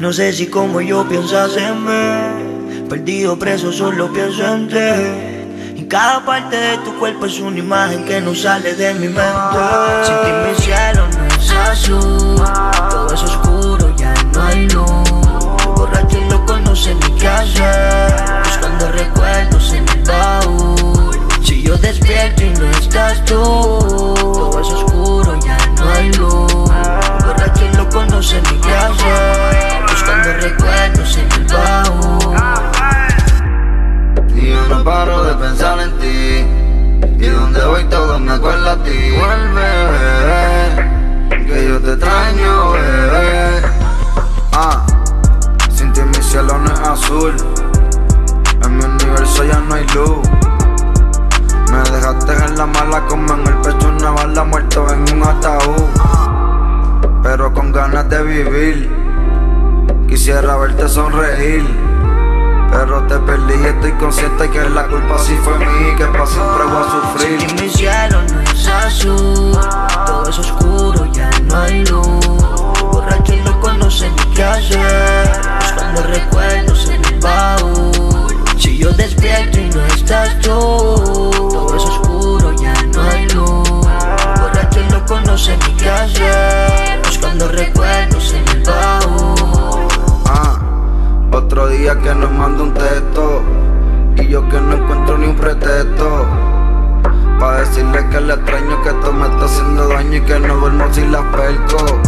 No sé si como yo piensas en mí. Perdido preso, solo pienso en ti. Y cada parte de tu cuerpo es una imagen que no sale de mi mente. Sin ti mi cielo no es azul. Con ganas de vivir. Quisiera verte sonreír. Pero te perdí y estoy consciente que la culpa sí fue mía y que para siempre voy a sufrir. Que nos manda un texto y yo que no encuentro ni un pretexto Pa' decirle que le extraño que esto me está haciendo daño y que no duermo si la perco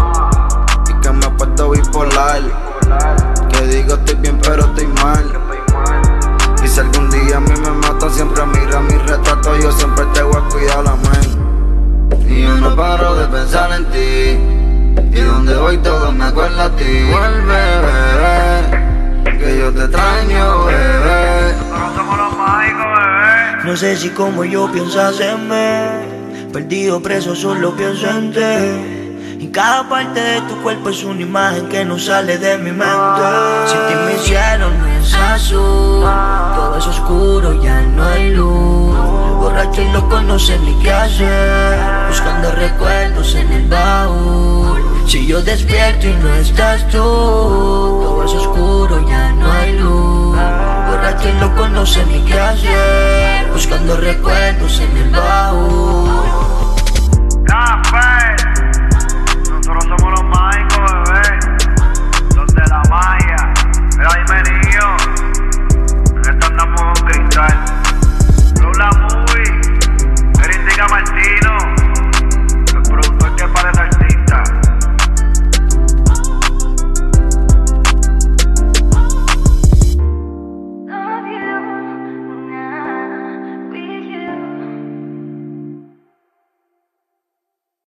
Y que me he puesto bipolar. Que digo estoy bien pero estoy mal. Y si algún día a mí me mata siempre mira mi retrato Yo siempre te voy a cuidar mente Y yo no paro de pensar en ti. Y donde voy todo me acuerda a ti. Vuelve bebé No sé si como yo piensas en mí. Perdido preso, solo pienso en ti. Y cada parte de tu cuerpo es una imagen que no sale de mi mente. Sin ti mi cielo no es azul. Todo es oscuro, ya no hay luz. Borracho y loco, no sé ni qué hacer. Buscando recuerdos en el baúl. Si yo despierto y no estás tú. Todo es oscuro, ya no hay luz. Borracho y loco, no sé ni qué hacer. Recuerdos en el baúl.